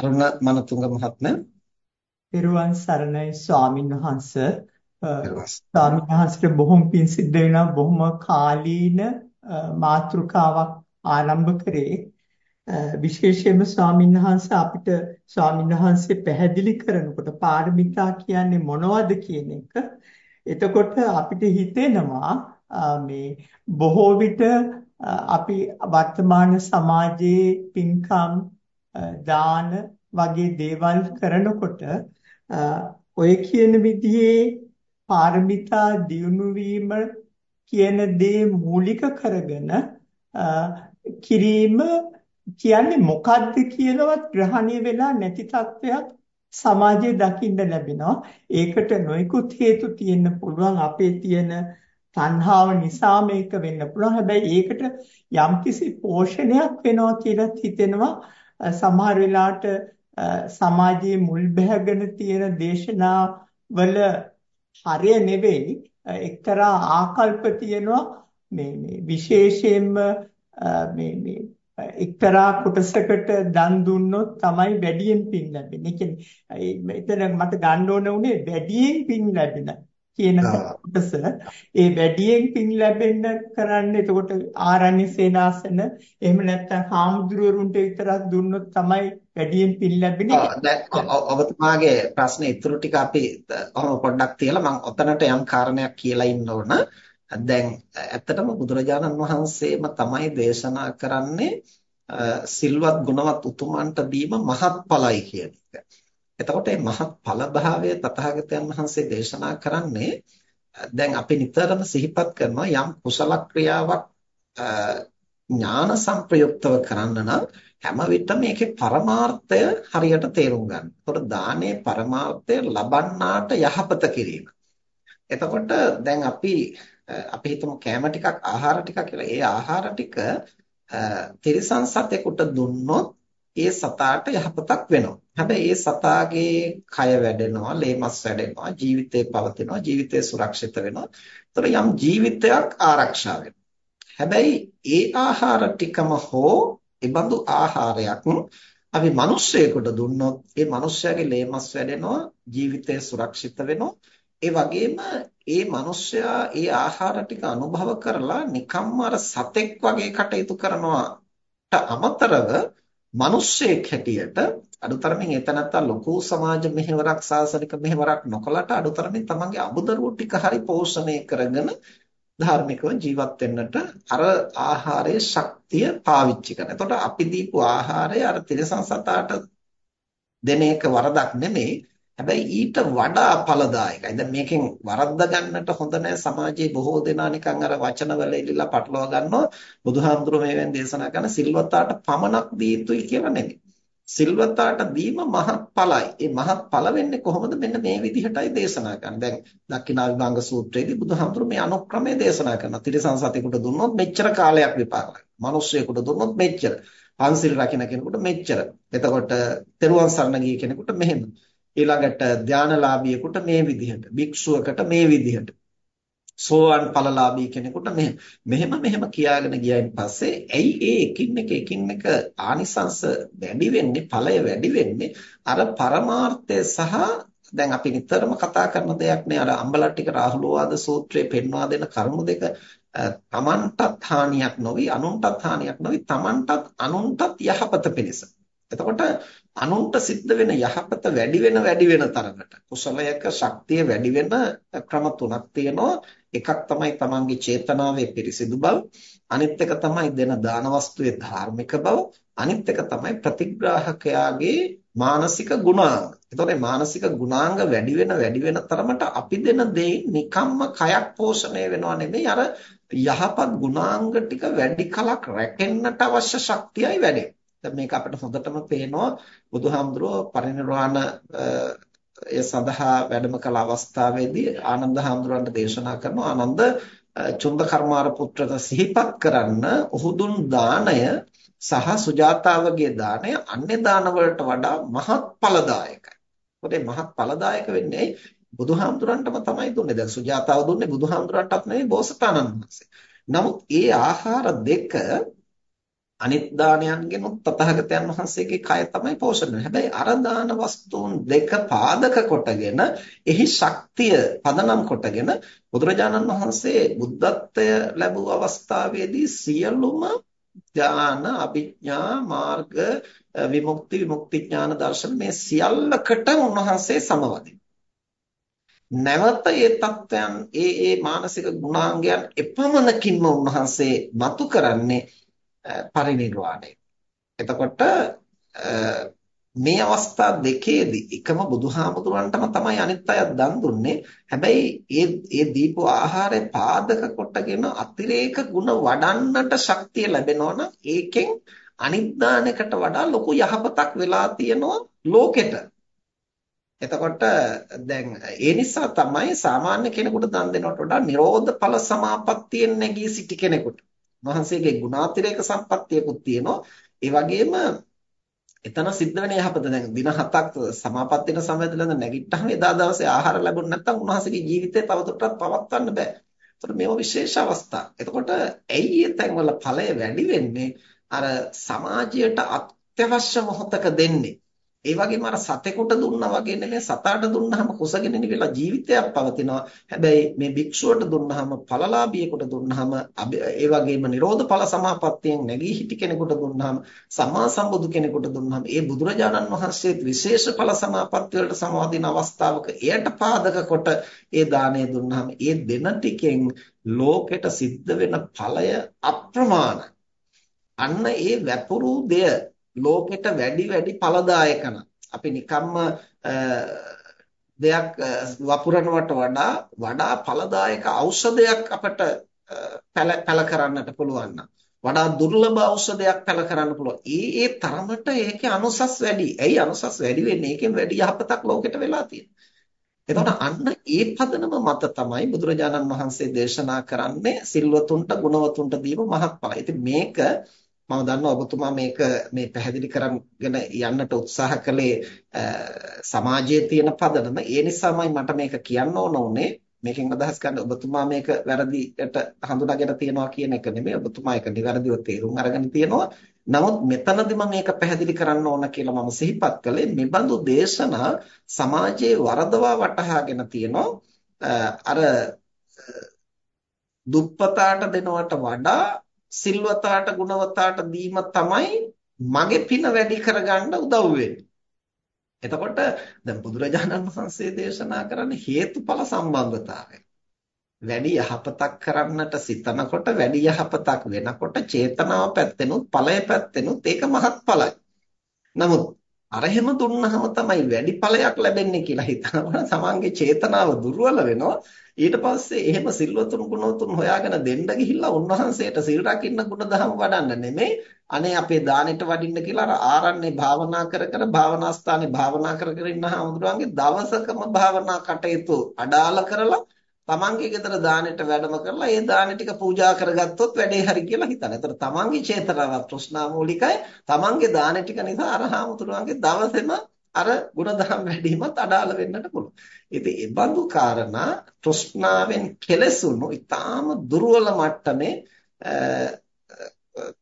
අරුණ මනතුංග මහත්මයා පෙරුවන් සරණයි ස්වාමින් වහන්ස. ස්වාමින් වහන්සේට බොහොම පිං සිද්ධ වෙනවා. බොහොම කාලීන මාතෘකාවක් ආරම්භ කරේ. විශේෂයෙන්ම ස්වාමින් වහන්සේ අපිට ස්වාමින් වහන්සේ පැහැදිලි කරනකොට පාරමිතා කියන්නේ මොනවද කියන එක. එතකොට අපිට හිතෙනවා මේ බොහෝ විට අපි වර්තමාන සමාජයේ පින්කම් දාන වගේ දේවල් කරනකොට ඔය කියන විදිහේ පාරමිතා දියුණු වීම කියන දේ මූලික කරගෙන කිරීම කියන්නේ මොකද්ද කියලාවත් ග්‍රහණය වෙලා නැති තත්වයක් සමාජයේ දකින්න ලැබෙනවා. ඒකට නොයෙකුත් හේතු තියෙන්න පුළුවන් අපේ තියෙන තණ්හාව නිසා මේක වෙන්න පුළුවන්. හැබැයි ඒකට යම්කිසි පෝෂණයක් වෙනවා කියලා හිතෙනවා. සමහර වෙලාවට සමාජයේ මුල් බැහැගෙන තියෙන දේශනා වල හරය නෙවෙයි එක්තරා ආකල්ප තියෙනවා මේ මේ විශේෂයෙන්ම මේ මේ එක්තරා කොටසකට දන් දුන්නොත් තමයි වැඩියෙන් පින් ලැබෙන්නේ. ඒ කියන්නේ මෙතන මට ගන්න ඕන උනේ වැඩියෙන් පින් ලැබෙන. කියන කොටස. ඒ වැඩියෙන් පින් ලැබෙන්න කරන්න එතකොට ආරණ්‍ය සේනාසන එහෙම නැත්නම් හාමුදුරුවරුන්ට විතරක් දුන්නොත් තමයි වැඩියෙන් පින් ලැබෙන්නේ. දැන් ඔබතුමාගේ ප්‍රශ්නේ ඉතුරු ටික අපි ඔහොම පොඩ්ඩක් තියලා මම ඔතනට යම් කාරණයක් කියලා ඉන්න ඕන. දැන් ඇත්තටම බුදුරජාණන් වහන්සේම තමයි දේශනා කරන්නේ සිල්වත් ගුණවත් උතුමන්ට දීම මහත්ඵලයි කියන එක. එතකොට මේ මහත් ඵල භාවය තථාගතයන් වහන්සේ දේශනා කරන්නේ දැන් අපි නිතරම සිහිපත් කරනවා යම් කුසල ක්‍රියාවක් ඥාන සංප්‍රයුක්තව කරන්න නම් හැම විටම මේකේ පරමාර්ථය හරියට තේරුම් ගන්න. එතකොට දානේ පරමාර්ථය ලබන්නාට යහපත කිරීම. එතකොට දැන් අපි අපි හිතමු කැම ටිකක් ආහාර ටිකක් කියලා. ඒ ආහාර ටික තිරිසන් සතෙකුට දුන්නොත් ඒ සතාට යහපතක් වෙනවා. හැබැයි ඒ සතාගේ කය වැඩෙනවා, ලේමස් වැඩෙනවා, ජීවිතේ පවතිනවා, ජීවිතේ සුරක්ෂිත වෙනවා. ඒතර යම් ජීවිතයක් ආරක්ෂා හැබැයි ඒ ආහාර ටිකම හෝ ඒබඳු ආහාරයක් අපි මිනිස්සෙකුට දුන්නොත් ඒ මිනිස්යාගේ ලේමස් වැඩෙනවා, ජීවිතය සුරක්ෂිත වෙනවා. ඒ වගේම ඒ මිනිස්සයා ඒ ආහාර ටික අනුභව කරලා නිකම්ම අර සතෙක් වගේ කටයුතු කරනවාට අමතරව මිනිස්සෙක් හැටියට අඩුතරමින් එතනත්තා ලොකු සමාජ මෙහෙවරක් සාසනික මෙහෙවරක් නොකලට අඩුතරමින් තමන්ගේ අමුදරුවෝ ටික හරි පෝෂණය කරගෙන ධාර්මිකව ජීවත් වෙන්නට අර ආහාරයේ ශක්තිය පාවිච්චි කරනවා. එතකොට අපි දීපු ආහාරය අර තිරසං සතාට දෙන එක වරදක් නෙමෙයි. හැබැයි ඊට වඩා ඵලදායකයි. දැන් මේකෙන් වරද්ද ගන්නට හොඳ නැහැ. සමාජයේ බොහෝ දෙනා නිකන් අර වචනවල ඉලිලා පටලවා ගන්නවා. බුදුහාමුදුරුවෝ මේවෙන් දේශනා කරන සිල්වතාට පමණක් දී යුතුයි කියලා නෙමෙයි. සිල්වතාට දීම මහත් ඵලයි. ඒ මහත් ඵල වෙන්නේ කොහොමද? මෙන්න මේ විදිහටයි දේශනා කරන්නේ. දැන් දක්ඛිනා විභංග සූත්‍රයේදී බුදුහාමුදුරුවෝ මේ අනුක්‍රමය දේශනා කරනවා. ත්‍රිසං සතෙකුට දුන්නොත් මෙච්චර කාලයක් විපාක ලැබෙනවා. මිනිස්සෙකුට දුන්නොත් මෙච්චර. පන්සිල් රකින්න කෙනෙකුට මෙච්චර. එතකොට තෙරුවන් සරණ ගිය කෙනෙකුට මෙහෙම. ඊළඟට ධානලාභියෙකුට මේ විදිහට භික්ෂුවකට මේ විදිහට සෝවන් ඵලලාභී කෙනෙකුට මෙහෙම. මෙහෙම මෙහෙම කියාගෙන ගියයින් පස්සේ ඇයි ඒ එකින් එක එකින් එක ආනිසංස වැඩි වෙන්නේ ඵලය වැඩි වෙන්නේ? අර පරමාර්ථය සහ දැන් අපි නිතරම කතා කරන දෙයක් නේ. අර අම්බලට්ටික රාහුලවාද සූත්‍රයේ පෙන්වා දෙන කරුණු දෙක තමන්ටත් හානියක් නොවි අනුන්ටත් හානියක් නොවි තමන්ටත් අනුන්ටත් යහපත පිණිස. එතකොට අනුන්ට සිද්ධ වෙන යහපත වැඩි වෙන වැඩි වෙන තරමට කුසලයක ශක්තිය වැඩි වෙන ක්‍රම තුනක් තියෙනවා එකක් තමයි තමන්ගේ චේතනාවේ පිරිසිදු බව අනිත් එක තමයි දෙන දාන වස්තුවේ ධාර්මික බව අනිත් එක තමයි ප්‍රතිග්‍රාහකයාගේ මානසික ගුණාංග. එතකොට මානසික ගුණාංග වැඩි වෙන වැඩි වෙන තරමට අපි දෙන දේ නිකම්ම කයක් පෝෂණය වෙනව නෙමෙයි අර යහපත් ගුණාංග ටික වැඩි කලක් රැකෙන්නට අවශ්‍ය ශක්තියයි වැඩි. දැන් මේක අපිට හොඳටම පේනවා බුදුහාමුදුරුවෝ පරිනිර්වාණ ඒ සඳහා වැඩම කළ අවස්ථාවේදී ආනන්ද හාමුදුරන්ට දේශනා කරනවා ආනන්ද චුන්ද කර්මාර පුත්‍රට සිහිපත් කරන්න ඔහු දාණය සහ සුජාතාවගේ දාණය අන්‍ය දාන වලට වඩා මහත් ඵලදායකයි. මොකද මහත් ඵලදායක වෙන්නේ බුදුහාමුදුරන්ටම තමයි දුන්නේ. දැන් සුජාතාව දුන්නේ බුදුහාමුදුරන්ටත් නෙවෙයි බෝසතාණන් වහන්සේ. නමුත් ඒ ආහාර දෙක අනිත් දානයන්ගෙන් තථාගතයන් වහන්සේගේ කය තමයි පෝෂණය වෙන්නේ. හැබැයි අර දාන වස්තුන් දෙක පාදක කොටගෙන එහි ශක්තිය පදනම් කොටගෙන බුදුරජාණන් වහන්සේ බුද්ධත්වය ලැබූ අවස්ථාවේදී සියලුම ඥාන අභිඥා මාර්ග විමුක්ති විමුක්ති ඥාන දර්ශන මේ සියල්ලකට උන්වහන්සේ සමවදින. නැවත ඒ தත්වයන් ඒ ඒ මානසික ගුණාංගයන් එපමණකින්ම උන්වහන්සේ මතු කරන්නේ පරිණිරවාණය. එතකොට මේ අවස්ථා දෙකේදී එකම බුදුහාමුදුරන්ටම තමයි අනිත් අය දන් දුන්නේ. හැබැයි ඒ ඒ දීපු ආහාරය පාදක කොටගෙන අතිරේක ಗುಣ වඩන්නට ශක්තිය ලැබෙනවා නම් ඒකෙන් අනිත් දානයකට වඩා ලොකු යහපතක් වෙලා තියෙනවා ලෝකෙට. එතකොට දැන් ඒ නිසා තමයි සාමාන්‍ය කෙනෙකුට දන් දෙනවට වඩා නිරෝධ ඵල සමාපත්තියෙන් නැගී සිටි කෙනෙකුට වහන්සේගේ ගුණාතිරේක සම්පත්තියකුත් තියෙනවා. ඒ වගේම එතන සිද්ධ වෙන යහපත දැන් දින හතක් සමාපත්තියට සමවැදලා නැගිට්ටහම එදා දවසේ ආහාර ලැබුණ නැත්නම් උන්වහන්සේගේ ජීවිතය තවදුරටත් පවත්වන්න බෑ. ඒතකොට මේව විශේෂ අවස්ථා. එතකොට ඇයි ඒ තැන්වල ඵලය වැඩි වෙන්නේ? අර සමාජයට අත්‍යවශ්‍ය මොහොතක දෙන්නේ. ඒ වගේම අර සතෙකුට දුන්නා වගේ නෙමෙයි සතාට දුන්නාම කුසගෙන නිවිලා ජීවිතයක් පවතිනවා. හැබැයි මේ භික්ෂුවට දුන්නාම ඵලලාභියෙකුට දුන්නාම ඒ වගේම නිරෝධ ඵල සමාපත්තියෙන් නැගී හිටි කෙනෙකුට දුන්නාම සම්මා සම්බුදු කෙනෙකුට දුන්නාම ඒ බුදුරජාණන් වහන්සේ විශේෂ ඵල සමාපත්තිය වලට සමවදින අවස්ථාවක එයට පාදක කොට ඒ දාණය දුන්නාම ඒ දෙන ටිකෙන් ලෝකෙට සිද්ධ වෙන ඵලය අප්‍රමාණයි. අන්න ඒ වැපුරු දෙය ලෝකෙට වැඩි වැඩි ඵලදායක අපි නිකම්ම දෙයක් වපුරනවට වඩා වඩා ඵලදායක ඖෂධයක් අපට පැල කරන්නට පුළුවන් වඩා දුර්ලභ ඖෂධයක් පැල කරන්න පුළුවන්. ඒ ඒ තරමට ඒකේ අනුසස් වැඩි. ඇයි අනුසස් වැඩි වෙන්නේ? ඒකෙන් වැඩි යහපතක් ලෝකෙට වෙලා තියෙන්නේ. එතකොට අන්න ඒ පදනම මත තමයි බුදුරජාණන් වහන්සේ දේශනා කරන්නේ සිල්වතුන්ට ගුණවතුන්ට දීම මහත්ඵල. ඉතින් මේක මම දන්නවා ඔබතුමා මේක මේ පැහැදිලි කරගෙන යන්නට උත්සාහ කළේ සමාජයේ තියෙන පදනම. ඒ නිසාමයි මට මේක කියන්න ඕන උනේ. මේකෙන් අදහස් ගන්න ඔබතුමා මේක වැරදියට හඳුනාගෙන තියනවා කියන එක නෙමෙයි. ඔබතුමා ඒක නිවැරදිව තේරුම් අරගෙන තියනවා. නමුත් මෙතනදිම මේක පැහැදිලි කරන්න ඕන කියලා මම සිහිපත් කළේ මෙබඳු දේශනා සමාජයේ වරදවා වටහාගෙන තියනවා. අර දුප්පතාට දෙනවට වඩා සිල්වතාට ගුණවතාට දීම තමයි මගේ පින වැඩි කරගන්න උදව් වෙන්නේ. එතකොට දැන් බුදුරජාණන් වහන්සේ දේශනා කරන්නේ හේතුඵල සම්බන්ධතාවය. වැඩි යහපතක් කරන්නට සිතනකොට වැඩි යහපතක් වෙනකොට චේතනාව පැත්තෙනුත් ඵලය පැත්තෙනුත් ඒක මහත්ඵලයි. නමුත් අර එහෙම දුන්නහම තමයි වැඩි ඵලයක් ලැබෙන්නේ කියලා හිතනවා. තමන්ගේ චේතනාව දුර්වල වෙනවා. ඊට පස්සේ එහෙම සිල්වතුන් ගුණවතුන් හොයාගෙන දෙන්න ගිහිල්ලා උන්වහන්සේට සිල් රකින්න ගුණධම් වඩන්න නෙමෙයි අනේ අපේ දානෙට වඩින්න කියලා අර ආරණ්‍යේ භාවනා කර කර භාවනා ස්ථානේ භාවනා කර කර ඉන්න හාමුදුරුවන්ගේ දවසකම භාවනා කටයුතු අඩාල කරලා තමන්ගේ ගෙදර දානෙට වැඩම කරලා ඒ දානෙ ටික පූජා කරගත්තොත් වැඩේ හරි කියලා හිතන. ඒතර තමන්ගේ චේතනාව තෘෂ්ණා මූලිකයි. තමන්ගේ දානෙ ටික නිසා අර හාමුදුරුවන්ගේ දවසේම අර ಗುಣධම් වැඩිමත් අඩාල වෙන්නට පුළුවන්. ඉතින් ඒ බඳු කාරණා තෘෂ්ණාවෙන් කෙලසුණු ඊටාම දුර්වල මට්ටමේ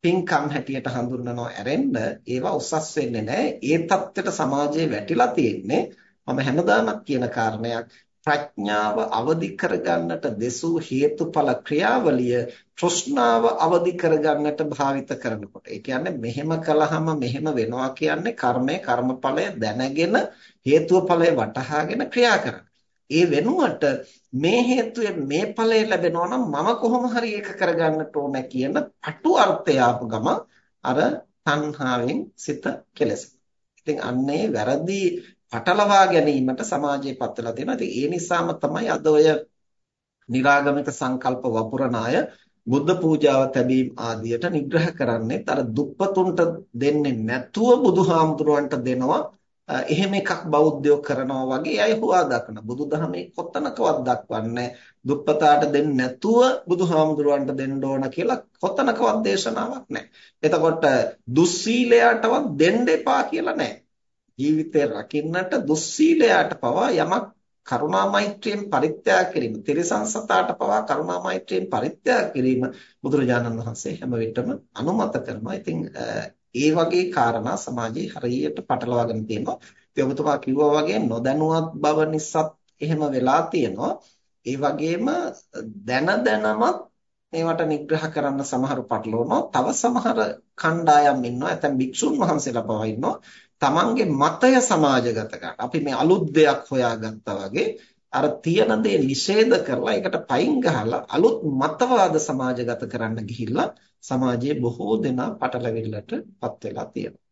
පින්කම් හැටියට හඳුන්වනවා ඇරෙන්න ඒවා උසස් වෙන්නේ නැහැ. ඒ தත්ත්වයට සමාජයේ වැටිලා තියෙන්නේ මම හැමදාමත් කියන කාරණයක් ප්‍රඥාව අවදි කරගන්නට දෙසූ හේතුඵල ක්‍රියාවලිය තෘෂ්ණාව අවදි කරගන්නට භාවිත කරනකොට ඒ කියන්නේ මෙහෙම කළාම මෙහෙම වෙනවා කියන්නේ කර්මය කර්මඵලය දැනගෙන හේතුව ඵලය වටහාගෙන ක්‍රියා කරන. ඒ වෙනුවට මේ හේතුවේ මේ ඵලය ලැබෙනවා නම් මම කොහොම හරි ඒක කරගන්නට ඕන කියන අටු අර්ථය ආපු ගම අර තණ්හාවෙන් සිත කෙලසෙන. ඉතින් අන්නේ වැරදි පටලවා ගැනීමට සමාජයේ පත් වෙලා තියෙනවා. ඉතින් ඒ නිසාම තමයි අද ඔය නිරාගමික සංකල්ප වපුරන අය බුද්ධ පූජාව තැබීම් ආදියට නිග්‍රහ කරන්නේ අර දුප්පතුන්ට දෙන්නේ නැතුව බුදුහාමුදුරුවන්ට දෙනවා එහෙම එකක් බෞද්ධයෝ කරනවා වගේ අය හුවා දක්වන බුදුදහමේ කොතනකවත් දක්වන්නේ දුප්පතාට දෙන්නේ නැතුව බුදුහාමුදුරුවන්ට දෙන්න ඕන කියලා කොතනකවත් දේශනාවක් නැහැ. එතකොට දුස්සීලයටවත් දෙන්න එපා කියලා නැහැ. ජීවිතේ රකින්නට දුස්සීලයට පවා යමක් කරුණා මෛත්‍රියෙන් පරිත්‍යාග කිරීම තිරසං සතාට පවා කරුණා මෛත්‍රියෙන් පරිත්‍යාග කිරීම බුදුරජාණන් වහන්සේ හැම විටම අනුමත කරනවා. ඉතින් ඒ වගේ කාරණා සමාජයේ හරියට පටලවාගෙන තියෙනවා. ඉතින් ඔබතුමා කිව්වා වගේ නොදැනුවත් බව නිසාත් එහෙම වෙලා තියෙනවා. ඒ වගේම දැන දැනමත් මේවට නිග්‍රහ කරන්න සමහරු පටලවනවා. තව සමහර කණ්ඩායම් ඉන්නවා. ඇතැම් භික්ෂුන් වහන්සේලා පවා ඉන්නවා. තමන්ගේ මතය සමාජගත කරන්න. අපි මේ අලුත් දෙයක් හොයාගත්තා වගේ අර තියෙන දේ නිෂේධ කරලා ඒකට පයින් ගහලා අලුත් මතවාද සමාජගත කරන්න ගිහිල්ලා සමාජයේ බොහෝ දෙනා පටලැවිල්ලටපත් වෙලා තියෙනවා.